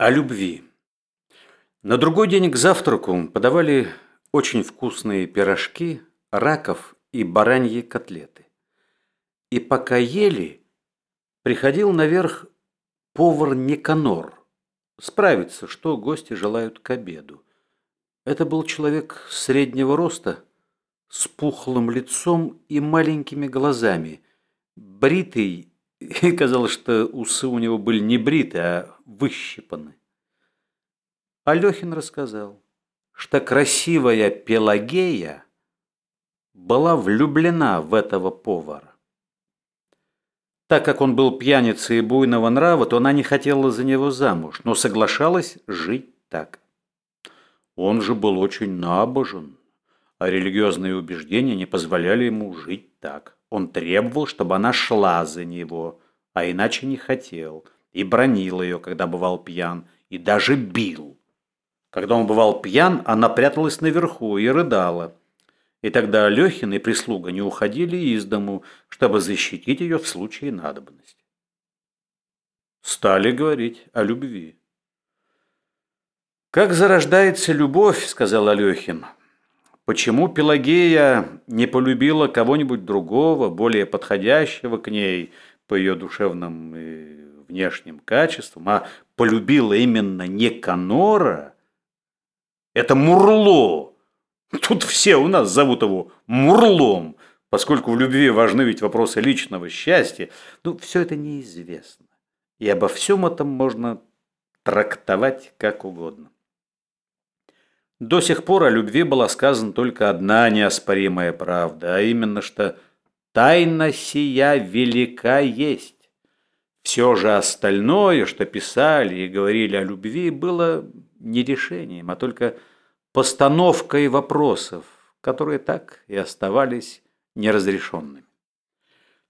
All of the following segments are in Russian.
О любви. На другой день к завтраку подавали очень вкусные пирожки, раков и бараньи котлеты. И пока ели, приходил наверх повар Никанор справиться, что гости желают к обеду. Это был человек среднего роста, с пухлым лицом и маленькими глазами, бритый и казалось, что усы у него были не бриты, а выщипаны. Алехин рассказал, что красивая Пелагея была влюблена в этого повара. Так как он был пьяницей и буйного нрава, то она не хотела за него замуж, но соглашалась жить так. Он же был очень набожен, а религиозные убеждения не позволяли ему жить так. Он требовал, чтобы она шла за него, а иначе не хотел, и бронил ее, когда бывал пьян, и даже бил. Когда он бывал пьян, она пряталась наверху и рыдала. И тогда Алехин и прислуга не уходили из дому, чтобы защитить ее в случае надобности. Стали говорить о любви. «Как зарождается любовь», — сказал Алехин, — Почему Пелагея не полюбила кого-нибудь другого, более подходящего к ней по ее душевным внешним качествам, а полюбила именно Неканора? Это Мурло. Тут все у нас зовут его Мурлом, поскольку в любви важны ведь вопросы личного счастья. Ну, все это неизвестно. И обо всем этом можно трактовать как угодно. До сих пор о любви была сказана только одна неоспоримая правда, а именно, что «тайна сия велика есть». Все же остальное, что писали и говорили о любви, было не решением, а только постановкой вопросов, которые так и оставались неразрешенными.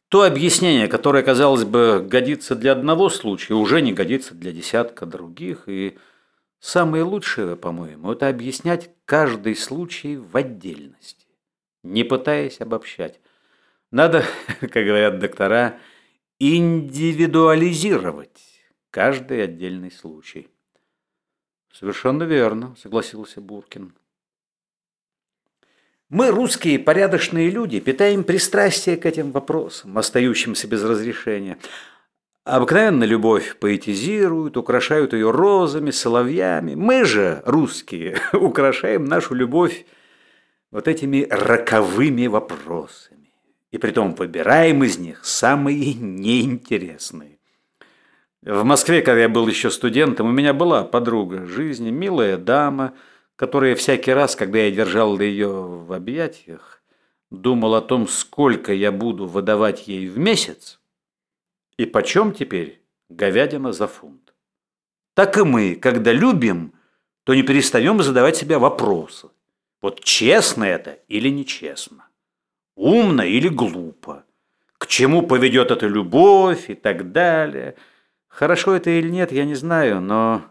То объяснение, которое, казалось бы, годится для одного случая, уже не годится для десятка других, и Самое лучшее, по-моему, это объяснять каждый случай в отдельности, не пытаясь обобщать. Надо, как говорят доктора, индивидуализировать каждый отдельный случай. Совершенно верно, согласился Буркин. Мы, русские порядочные люди, питаем пристрастие к этим вопросам, остающимся без разрешения. Обыкновенно любовь поэтизируют, украшают ее розами, соловьями. Мы же, русские, украшаем нашу любовь вот этими роковыми вопросами. И притом выбираем из них самые неинтересные. В Москве, когда я был еще студентом, у меня была подруга жизни, милая дама, которая всякий раз, когда я держал ее в объятиях, думал о том, сколько я буду выдавать ей в месяц, и почем теперь говядина за фунт? Так и мы, когда любим, то не перестаем задавать себе вопросы. Вот честно это или нечестно? Умно или глупо? К чему поведет эта любовь и так далее? Хорошо это или нет, я не знаю, но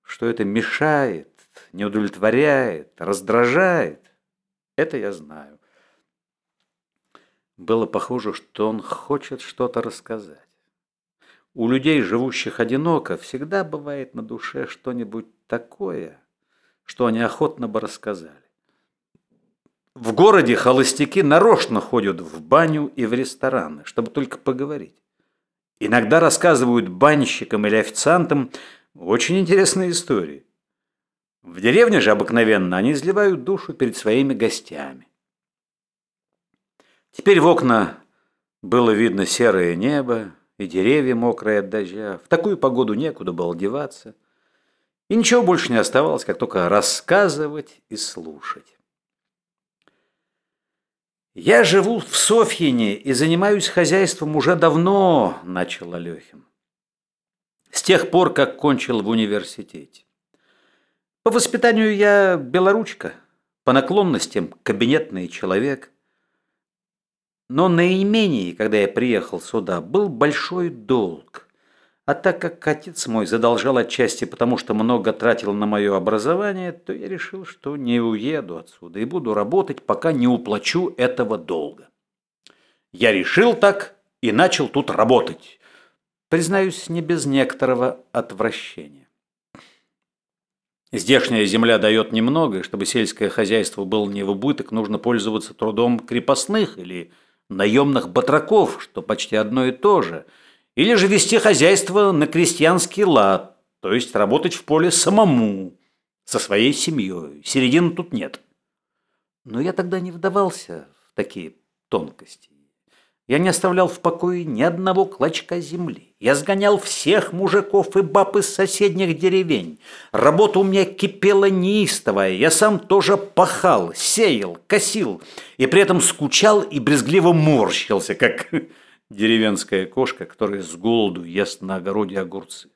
что это мешает, не удовлетворяет, раздражает, это я знаю. Было похоже, что он хочет что-то рассказать. У людей, живущих одиноко, всегда бывает на душе что-нибудь такое, что они охотно бы рассказали. В городе холостяки нарочно ходят в баню и в рестораны, чтобы только поговорить. Иногда рассказывают банщикам или официантам очень интересные истории. В деревне же обыкновенно они изливают душу перед своими гостями. Теперь в окна было видно серое небо, и деревья мокрые от дождя. В такую погоду некуда было деваться. И ничего больше не оставалось, как только рассказывать и слушать. «Я живу в Софьине и занимаюсь хозяйством уже давно», – начал Алехин. «С тех пор, как кончил в университете. По воспитанию я белоручка, по наклонностям кабинетный человек – но на имении, когда я приехал сюда, был большой долг. А так как отец мой задолжал отчасти потому, что много тратил на мое образование, то я решил, что не уеду отсюда и буду работать, пока не уплачу этого долга. Я решил так и начал тут работать. Признаюсь, не без некоторого отвращения. Здешняя земля дает немного, и чтобы сельское хозяйство было не в убыток, нужно пользоваться трудом крепостных или наемных батраков, что почти одно и то же, или же вести хозяйство на крестьянский лад, то есть работать в поле самому, со своей семьей. Середины тут нет. Но я тогда не вдавался в такие тонкости. Я не оставлял в покое ни одного клочка земли. Я сгонял всех мужиков и баб из соседних деревень. Работа у меня кипела неистовая. Я сам тоже пахал, сеял, косил. И при этом скучал и брезгливо морщился, как деревенская кошка, которая с голоду ест на огороде огурцы.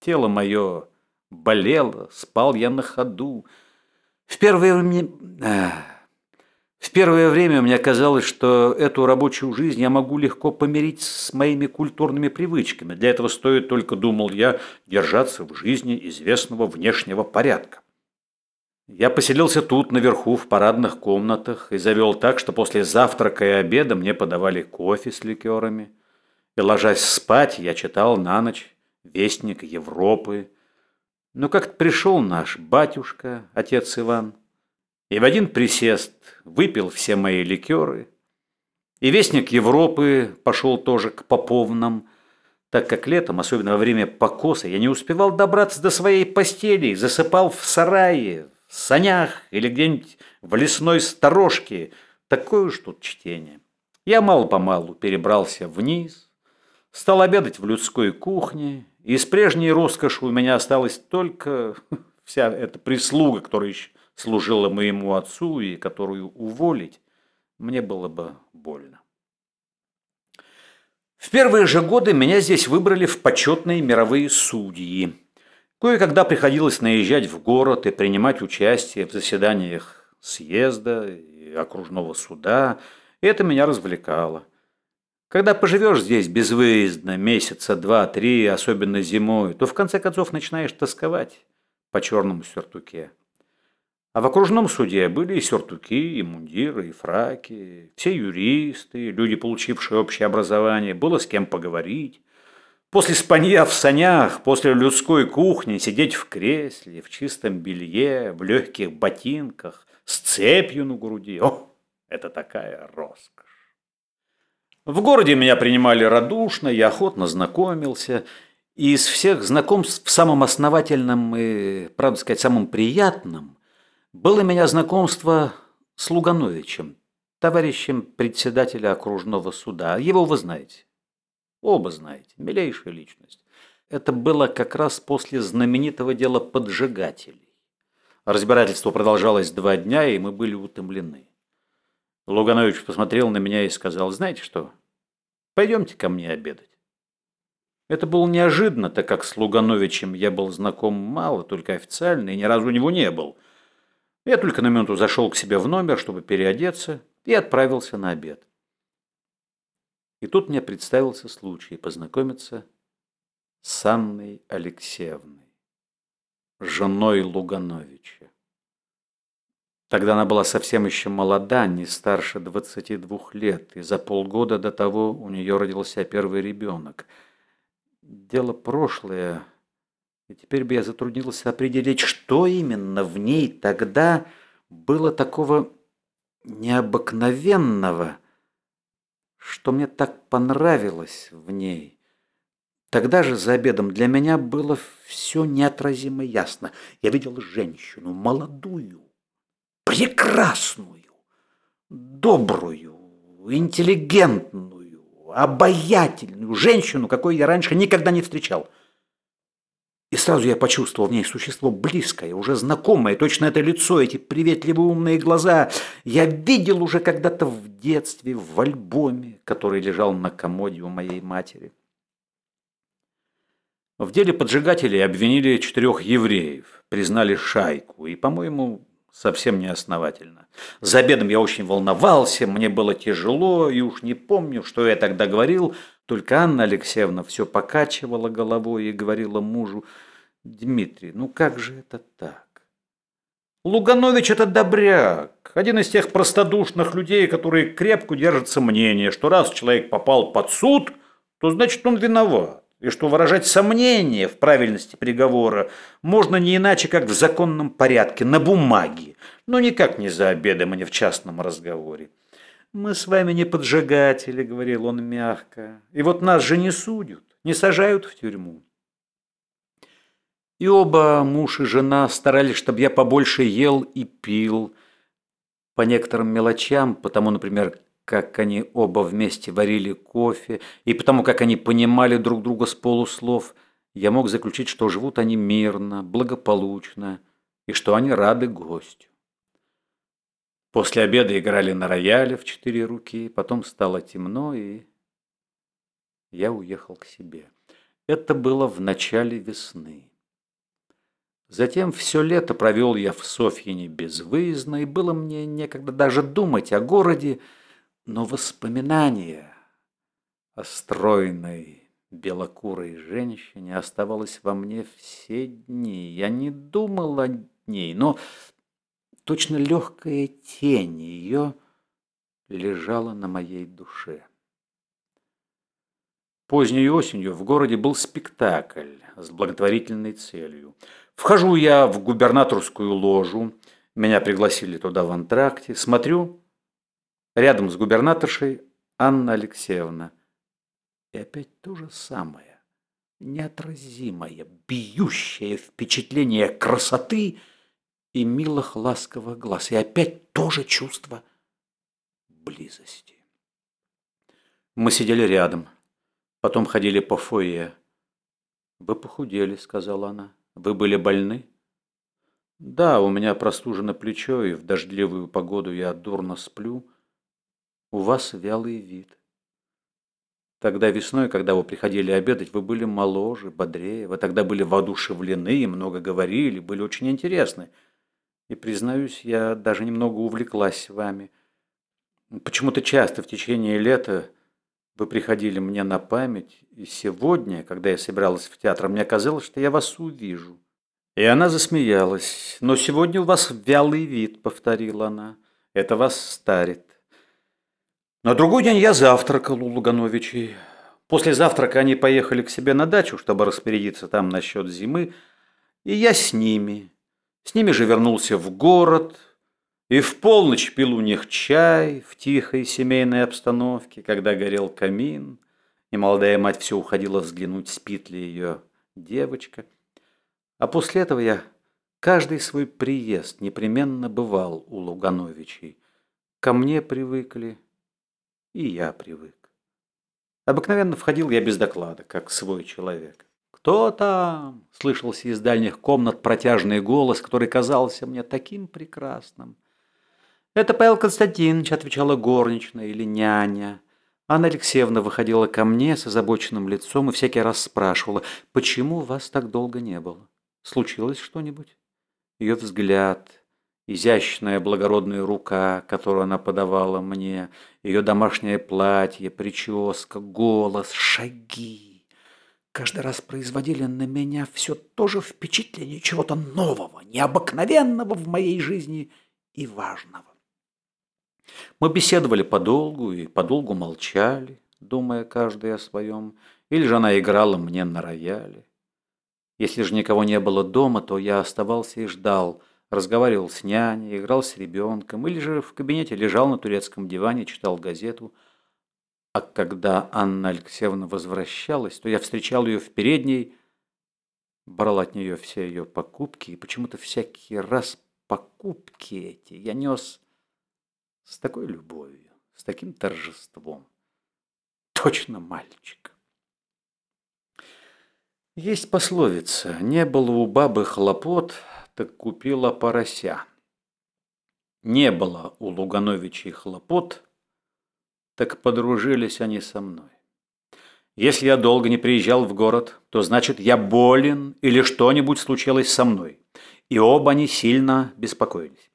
Тело мое болело, спал я на ходу. В первое время... В первое время мне казалось, что эту рабочую жизнь я могу легко помирить с моими культурными привычками. Для этого стоит только, думал я, держаться в жизни известного внешнего порядка. Я поселился тут, наверху, в парадных комнатах, и завел так, что после завтрака и обеда мне подавали кофе с ликерами. И, ложась спать, я читал на ночь «Вестник Европы». Но как-то пришел наш батюшка, отец Иван, и в один присест выпил все мои ликеры. И вестник Европы пошел тоже к поповнам, так как летом, особенно во время покоса, я не успевал добраться до своей постели, засыпал в сарае, санях или где-нибудь в лесной сторожке. Такое уж тут чтение. Я мало-помалу перебрался вниз, стал обедать в людской кухне, и с прежней роскошью у меня осталась только вся эта прислуга, которая еще служила моему отцу и которую уволить, мне было бы больно. В первые же годы меня здесь выбрали в почетные мировые судьи. Кое-когда приходилось наезжать в город и принимать участие в заседаниях съезда и окружного суда. Это меня развлекало. Когда поживешь здесь безвыездно месяца два-три, особенно зимой, то в конце концов начинаешь тосковать по черному сюртуке. А в окружном суде были и сюртуки, и мундиры, и фраки, все юристы, люди, получившие общее образование, было с кем поговорить. После спанья в санях, после людской кухни сидеть в кресле, в чистом белье, в легких ботинках, с цепью на груди. О, это такая роскошь! В городе меня принимали радушно, я охотно знакомился. И из всех знакомств самым основательным и, правда сказать, самым приятным было у меня знакомство с Лугановичем, товарищем председателя окружного суда. Его вы знаете. Оба знаете. Милейшая личность. Это было как раз после знаменитого дела поджигателей. Разбирательство продолжалось два дня, и мы были утомлены. Луганович посмотрел на меня и сказал, знаете что, пойдемте ко мне обедать. Это было неожиданно, так как с Лугановичем я был знаком мало, только официально, и ни разу у него не был – я только на минуту зашел к себе в номер, чтобы переодеться, и отправился на обед. И тут мне представился случай познакомиться с Анной Алексеевной, женой Лугановича. Тогда она была совсем еще молода, не старше 22 лет, и за полгода до того у нее родился первый ребенок. Дело прошлое, и теперь бы я затруднился определить, что именно в ней тогда было такого необыкновенного, что мне так понравилось в ней. Тогда же за обедом для меня было все неотразимо ясно. Я видел женщину, молодую, прекрасную, добрую, интеллигентную, обаятельную женщину, какой я раньше никогда не встречал – и сразу я почувствовал в ней существо близкое, уже знакомое, точно это лицо, эти приветливые умные глаза. Я видел уже когда-то в детстве, в альбоме, который лежал на комоде у моей матери. В деле поджигателей обвинили четырех евреев, признали шайку, и, по-моему, совсем неосновательно. За обедом я очень волновался, мне было тяжело, и уж не помню, что я тогда говорил, только Анна Алексеевна все покачивала головой и говорила мужу, «Дмитрий, ну как же это так? Луганович – это добряк, один из тех простодушных людей, которые крепко держатся мнения, что раз человек попал под суд, то значит он виноват. и что выражать сомнение в правильности приговора можно не иначе, как в законном порядке, на бумаге, но никак не за обедом и не в частном разговоре. «Мы с вами не поджигатели», — говорил он мягко, — «и вот нас же не судят, не сажают в тюрьму». И оба, муж и жена, старались, чтобы я побольше ел и пил, по некоторым мелочам, потому, например, как они оба вместе варили кофе, и потому как они понимали друг друга с полуслов, я мог заключить, что живут они мирно, благополучно, и что они рады гостю. После обеда играли на рояле в четыре руки, потом стало темно, и я уехал к себе. Это было в начале весны. Затем все лето провел я в Софьине безвыездно, и было мне некогда даже думать о городе, но воспоминание о стройной белокурой женщине оставалось во мне все дни. Я не думал о ней, но точно легкая тень ее лежала на моей душе. Поздней осенью в городе был спектакль с благотворительной целью. Вхожу я в губернаторскую ложу, меня пригласили туда в антракте, смотрю, рядом с губернаторшей Анна Алексеевна. И опять то же самое, неотразимое, бьющее впечатление красоты и милых ласковых глаз. И опять то же чувство близости. Мы сидели рядом, потом ходили по фойе. «Вы похудели», — сказала она. «Вы были больны?» «Да, у меня простужено плечо, и в дождливую погоду я дурно сплю. У вас вялый вид». Тогда весной, когда вы приходили обедать, вы были моложе, бодрее, вы тогда были воодушевлены много говорили, были очень интересны. И, признаюсь, я даже немного увлеклась вами. Почему-то часто в течение лета вы приходили мне на память, и сегодня, когда я собиралась в театр, мне казалось, что я вас увижу. И она засмеялась. «Но сегодня у вас вялый вид», — повторила она. «Это вас старит». На другой день я завтракал у Лугановичей. После завтрака они поехали к себе на дачу, чтобы распорядиться там насчет зимы, и я с ними. С ними же вернулся в город, и в полночь пил у них чай в тихой семейной обстановке, когда горел камин, и молодая мать все уходила взглянуть, спит ли ее девочка. А после этого я каждый свой приезд непременно бывал у Лугановичей. Ко мне привыкли, и я привык. Обыкновенно входил я без доклада, как свой человек. «Кто там?» – слышался из дальних комнат протяжный голос, который казался мне таким прекрасным. «Это Павел Константинович», – отвечала горничная или няня. Анна Алексеевна выходила ко мне с озабоченным лицом и всякий раз спрашивала, «Почему вас так долго не было? Случилось что-нибудь?» Ее взгляд, изящная благородная рука, которую она подавала мне, ее домашнее платье, прическа, голос, шаги. Каждый раз производили на меня все то же впечатление чего-то нового, необыкновенного в моей жизни и важного. Мы беседовали подолгу и подолгу молчали, думая каждый о своем, или же она играла мне на рояле. Если же никого не было дома, то я оставался и ждал, разговаривал с няней, играл с ребенком, или же в кабинете лежал на турецком диване, читал газету. А когда Анна Алексеевна возвращалась, то я встречал ее в передней, брал от нее все ее покупки, и почему-то всякий раз покупки эти я нес с такой любовью, с таким торжеством. Точно мальчик. Есть пословица «Не было у бабы хлопот, так купила порося». Не было у Лугановичей хлопот, так подружились они со мной. Если я долго не приезжал в город, то значит я болен или что-нибудь случилось со мной. И оба они сильно беспокоились.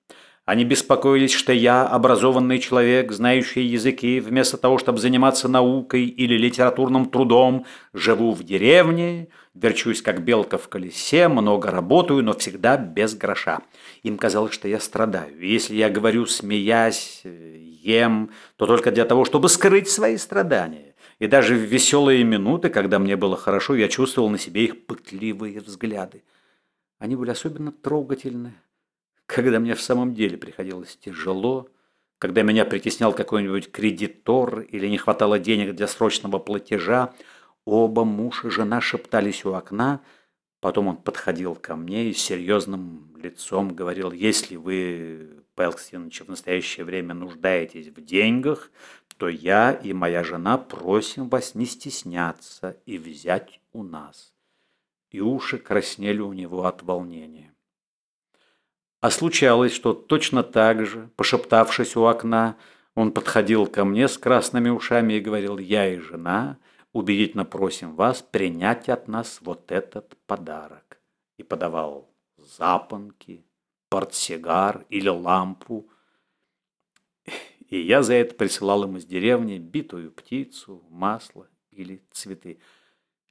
Они беспокоились, что я, образованный человек, знающий языки, вместо того, чтобы заниматься наукой или литературным трудом, живу в деревне, верчусь как белка в колесе, много работаю, но всегда без гроша. Им казалось, что я страдаю. Если я говорю, смеясь, ем, то только для того, чтобы скрыть свои страдания. и даже в веселые минуты, когда мне было хорошо, я чувствовал на себе их пытливые взгляды. Они были особенно трогательны, когда мне в самом деле приходилось тяжело, когда меня притеснял какой-нибудь кредитор или не хватало денег для срочного платежа, оба муж и жена шептались у окна, потом он подходил ко мне и серьезным лицом говорил, если вы, Павел Ксенович, в настоящее время нуждаетесь в деньгах, то я и моя жена просим вас не стесняться и взять у нас. И уши краснели у него от волнения. А случалось, что точно так же, пошептавшись у окна, он подходил ко мне с красными ушами и говорил, «Я и жена убедительно просим вас принять от нас вот этот подарок». И подавал запонки, портсигар или лампу. И я за это присылал им из деревни битую птицу, масло или цветы.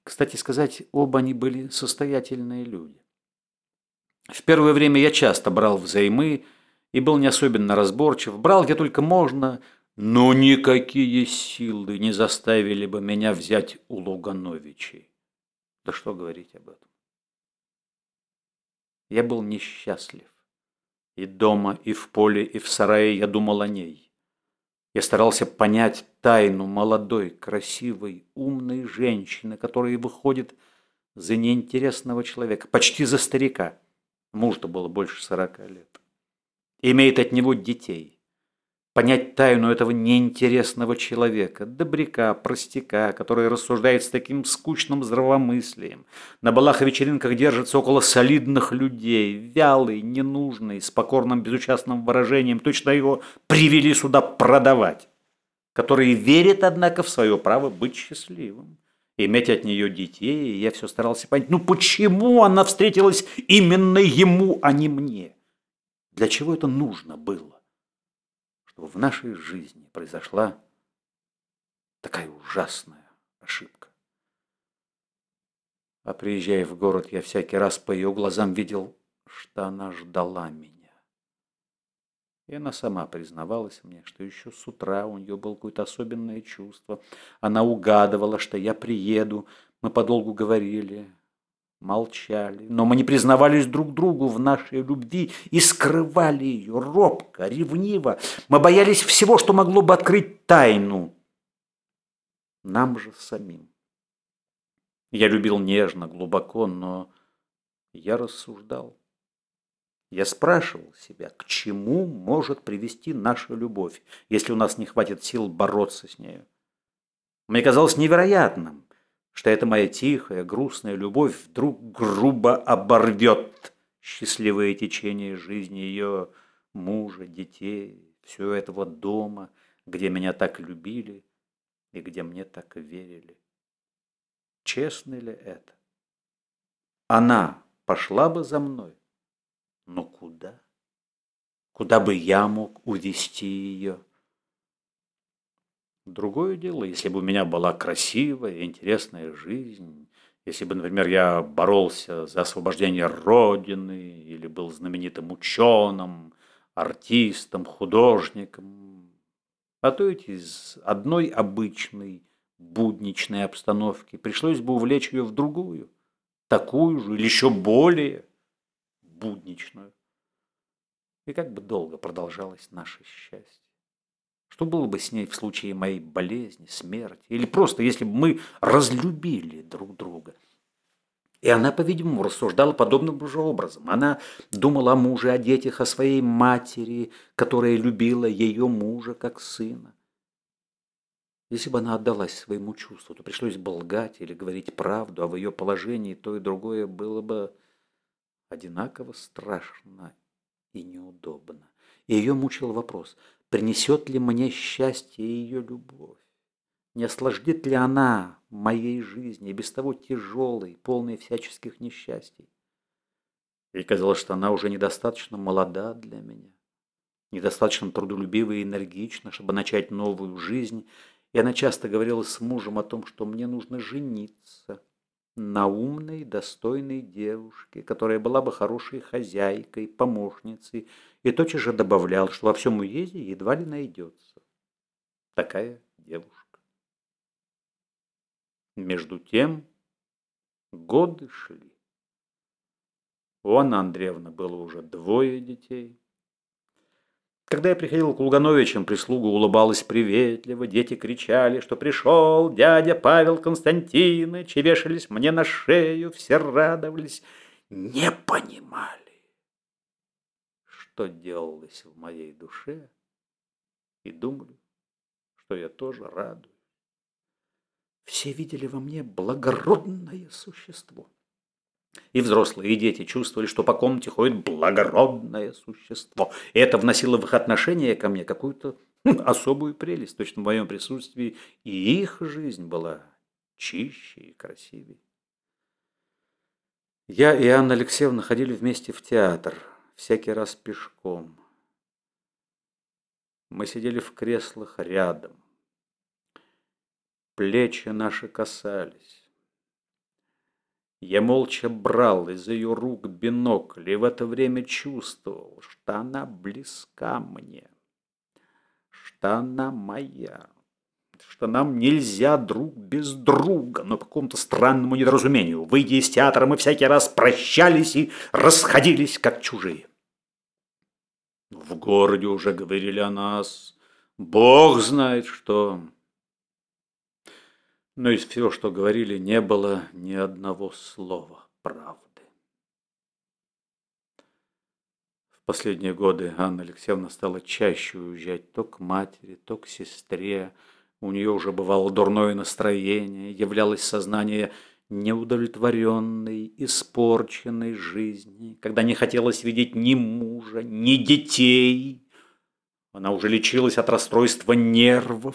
Кстати сказать, оба они были состоятельные люди. В первое время я часто брал взаймы и был не особенно разборчив. Брал где только можно, но никакие силы не заставили бы меня взять у Лугановичей. Да что говорить об этом. Я был несчастлив. И дома, и в поле, и в сарае я думал о ней. Я старался понять тайну молодой, красивой, умной женщины, которая выходит за неинтересного человека, почти за старика. Мужу-то было больше сорока лет. Имеет от него детей. Понять тайну этого неинтересного человека, добряка, простяка, который рассуждает с таким скучным здравомыслием. На балах и вечеринках держится около солидных людей, вялый, ненужный, с покорным безучастным выражением, точно его привели сюда продавать. Который верит, однако, в свое право быть счастливым иметь от нее детей, и я все старался понять, ну почему она встретилась именно ему, а не мне? Для чего это нужно было? Чтобы в нашей жизни произошла такая ужасная ошибка. А приезжая в город, я всякий раз по ее глазам видел, что она ждала меня. И она сама признавалась мне, что еще с утра у нее было какое-то особенное чувство. Она угадывала, что я приеду. Мы подолгу говорили, молчали. Но мы не признавались друг другу в нашей любви и скрывали ее робко, ревниво. Мы боялись всего, что могло бы открыть тайну. Нам же самим. Я любил нежно, глубоко, но я рассуждал. Я спрашивал себя, к чему может привести наша любовь, если у нас не хватит сил бороться с нею. Мне казалось невероятным, что эта моя тихая, грустная любовь вдруг грубо оборвет счастливое течение жизни ее мужа, детей, всего этого дома, где меня так любили и где мне так верили. Честно ли это? Она пошла бы за мной? Но куда? Куда бы я мог увести ее? Другое дело, если бы у меня была красивая, интересная жизнь, если бы, например, я боролся за освобождение Родины или был знаменитым ученым, артистом, художником, а то ведь из одной обычной будничной обстановки пришлось бы увлечь ее в другую, такую же или еще более будничную. И как бы долго продолжалось наше счастье. Что было бы с ней в случае моей болезни, смерти, или просто если бы мы разлюбили друг друга. И она, по-видимому, рассуждала подобным же образом. Она думала о муже, о детях, о своей матери, которая любила ее мужа как сына. Если бы она отдалась своему чувству, то пришлось бы лгать или говорить правду, а в ее положении то и другое было бы одинаково страшно и неудобно. И ее мучил вопрос, принесет ли мне счастье ее любовь? Не осложнит ли она моей жизни, без того тяжелой, полной всяческих несчастий? Ей казалось, что она уже недостаточно молода для меня, недостаточно трудолюбива и энергична, чтобы начать новую жизнь, и она часто говорила с мужем о том, что мне нужно жениться, на умной, достойной девушке, которая была бы хорошей хозяйкой, помощницей, и тотчас же добавлял, что во всем уезде едва ли найдется такая девушка. Между тем годы шли. У Анны Андреевны было уже двое детей. Когда я приходил к Лугановичам, прислуга улыбалась приветливо, дети кричали, что пришел дядя Павел Константинович, и вешались мне на шею, все радовались, не понимали, что делалось в моей душе, и думали, что я тоже радуюсь. Все видели во мне благородное существо. И взрослые, и дети чувствовали, что по комнате ходит благородное существо. Это вносило в их отношение ко мне какую-то хм, особую прелесть. Точно в моем присутствии и их жизнь была чище и красивее. Я и Анна Алексеевна ходили вместе в театр, всякий раз пешком. Мы сидели в креслах рядом. Плечи наши касались. Я молча брал из ее рук бинокль и в это время чувствовал, что она близка мне, что она моя, что нам нельзя друг без друга, но по какому-то странному недоразумению. Выйдя из театра, мы всякий раз прощались и расходились, как чужие. В городе уже говорили о нас, Бог знает что но из всего, что говорили, не было ни одного слова правды. В последние годы Анна Алексеевна стала чаще уезжать то к матери, то к сестре. У нее уже бывало дурное настроение, являлось сознание неудовлетворенной, испорченной жизни, когда не хотелось видеть ни мужа, ни детей. Она уже лечилась от расстройства нервов,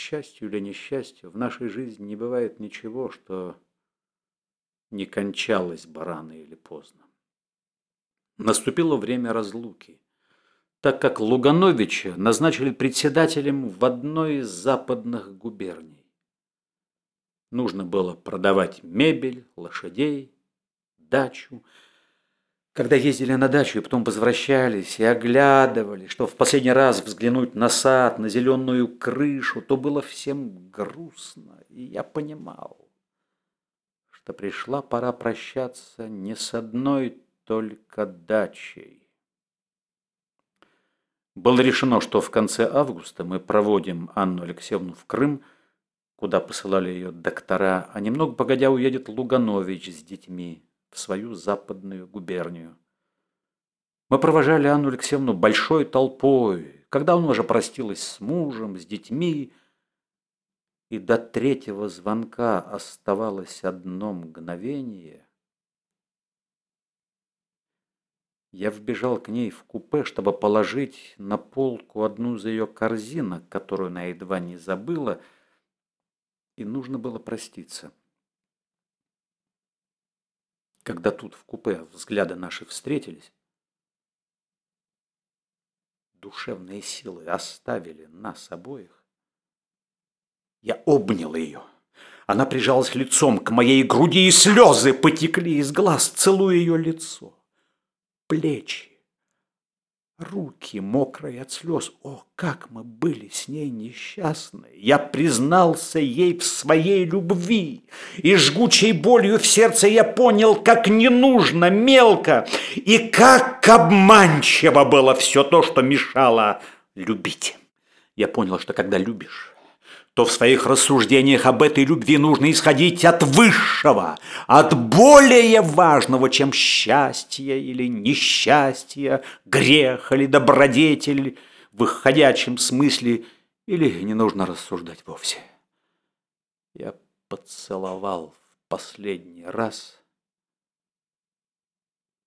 счастью или несчастью, в нашей жизни не бывает ничего, что не кончалось бы рано или поздно. Наступило время разлуки, так как Лугановича назначили председателем в одной из западных губерний. Нужно было продавать мебель, лошадей, дачу – когда ездили на дачу и потом возвращались и оглядывали, что в последний раз взглянуть на сад, на зеленую крышу, то было всем грустно, и я понимал, что пришла пора прощаться не с одной только дачей. Было решено, что в конце августа мы проводим Анну Алексеевну в Крым, куда посылали ее доктора, а немного погодя уедет Луганович с детьми в свою западную губернию. Мы провожали Анну Алексеевну большой толпой, когда он уже простилась с мужем, с детьми, и до третьего звонка оставалось одно мгновение. Я вбежал к ней в купе, чтобы положить на полку одну из ее корзинок, которую она едва не забыла, и нужно было проститься. Когда тут в купе взгляды наши встретились, душевные силы оставили нас обоих, я обнял ее. Она прижалась лицом к моей груди, и слезы потекли из глаз, целуя ее лицо, плечи, Руки мокрые от слез. О, как мы были с ней несчастны! Я признался ей в своей любви, и жгучей болью в сердце я понял, как не нужно, мелко, и как обманчиво было все то, что мешало любить. Я понял, что когда любишь, то в своих рассуждениях об этой любви нужно исходить от высшего, от более важного, чем счастье или несчастье, грех или добродетель в их ходячем смысле, или не нужно рассуждать вовсе. Я поцеловал в последний раз,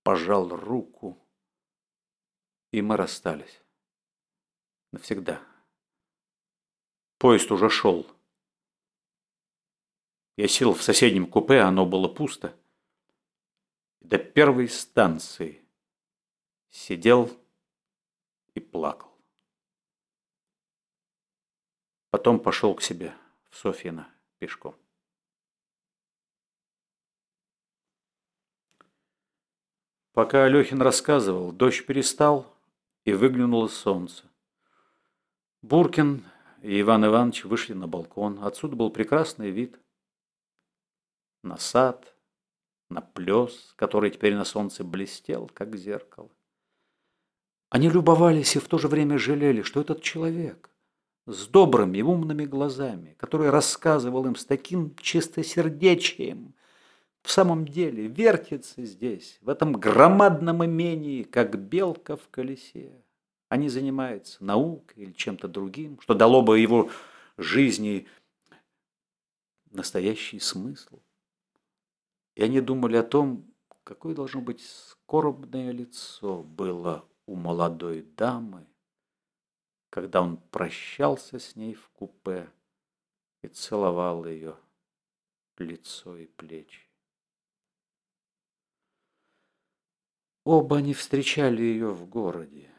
пожал руку, и мы расстались навсегда. Поезд уже шел. Я сел в соседнем купе, оно было пусто. До первой станции сидел и плакал. Потом пошел к себе в Софьино пешком. Пока Алехин рассказывал, дождь перестал, и выглянуло солнце. Буркин и Иван Иванович вышли на балкон. Отсюда был прекрасный вид на сад, на плес, который теперь на солнце блестел, как зеркало. Они любовались и в то же время жалели, что этот человек с добрыми умными глазами, который рассказывал им с таким чистосердечием, в самом деле вертится здесь, в этом громадном имении, как белка в колесе. Они занимаются наукой или чем-то другим, что дало бы его жизни настоящий смысл. И они думали о том, какое должно быть скорбное лицо было у молодой дамы, когда он прощался с ней в купе и целовал ее лицо и плечи. Оба они встречали ее в городе.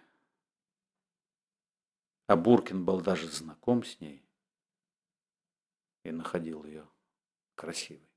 А Буркин был даже знаком с ней и находил ее красивой.